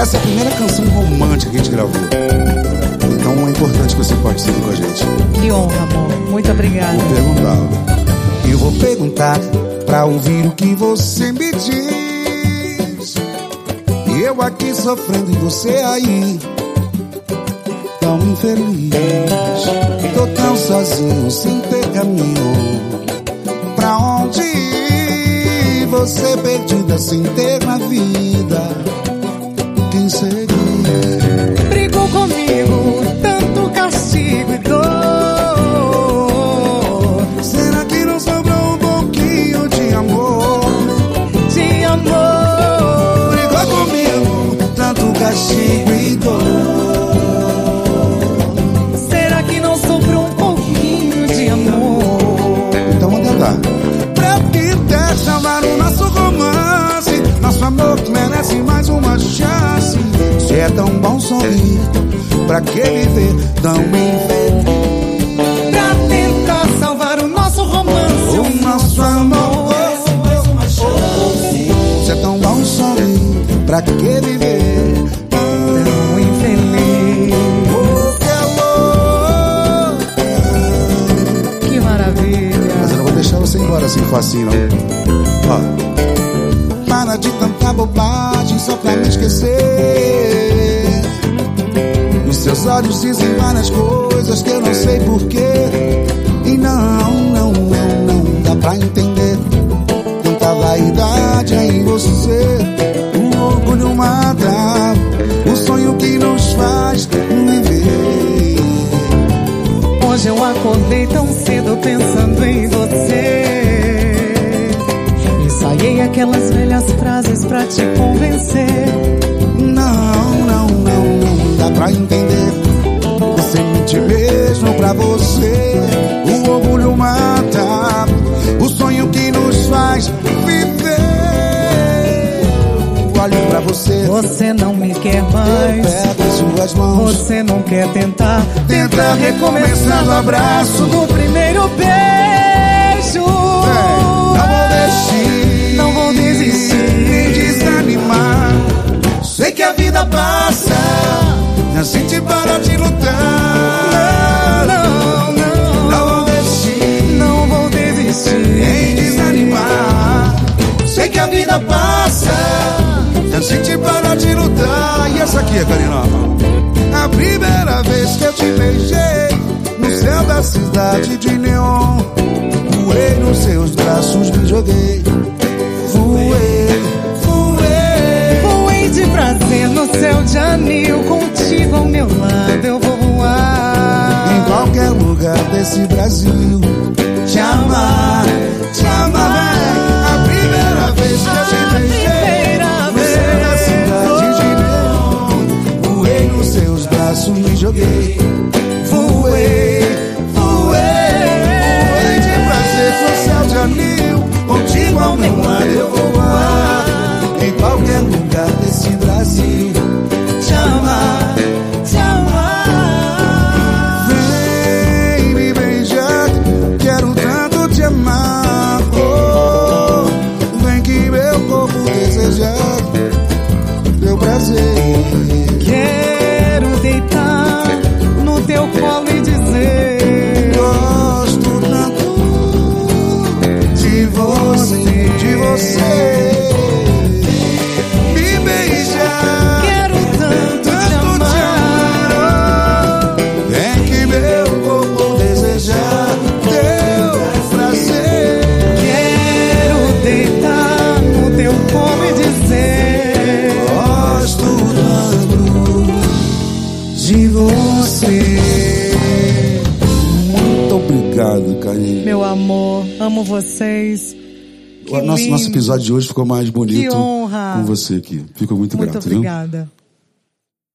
Essa é a primeira canção romântica que a gente gravou. Então é importante que você participe com a gente. Que honra, amor. Muito obrigada. Vou perguntar. Eu vou perguntar pra ouvir o que você me diz. Eu aqui sofrendo e você aí. Tão infeliz. Tô tão sozinho, sem ter caminho. Pra onde ir? Você perdida sem ter na vida. Pra que viver tão infeliz? Pra tentar salvar o nosso romance. O nosso amor. Se é tão bom sorrir, pra que viver Tão infeliz. Que maravilha. Mas eu não vou deixar você embora assim facinho, não. Ó. Para de tanta bobagem só pra me esquecer. Seus olhos dizem várias coisas que eu não sei porquê. E não, não, não, não dá pra entender. Tanta vaidade é em você. O orgulho mata. O sonho que nos faz viver. Hoje eu acordei tão cedo pensando em você. Ensaiei aquelas velhas frases pra te convencer. Não, pra entender. Você mente mesmo pra você. O orgulho mata o sonho que nos faz viver. Olho pra você, Você não me quer eu mais. pego em suas mãos. Você não quer tentar. Tenta recomeçar no abraço. no primeiro beijo. A gente para de lutar. Não, não, Não vou desistir, não vou desistir. nem desanimar. Sei que a vida passa, a gente para de lutar. E essa aqui é Karina. A primeira vez que eu te beijei no céu da cidade de Meu lado eu vou Em voar. qualquer lugar desse Brasil, te amar, te amar. A primeira vez que eu te beijei. primeira No céu da cidade de Neon, voei nos seus braços, me joguei. Você. Muito obrigado, carinho. Meu amor, amo vocês. Que O nosso, lindo. nosso episódio de hoje ficou mais bonito Que honra. com você aqui. Fico muito, Muito grato, viu? obrigada.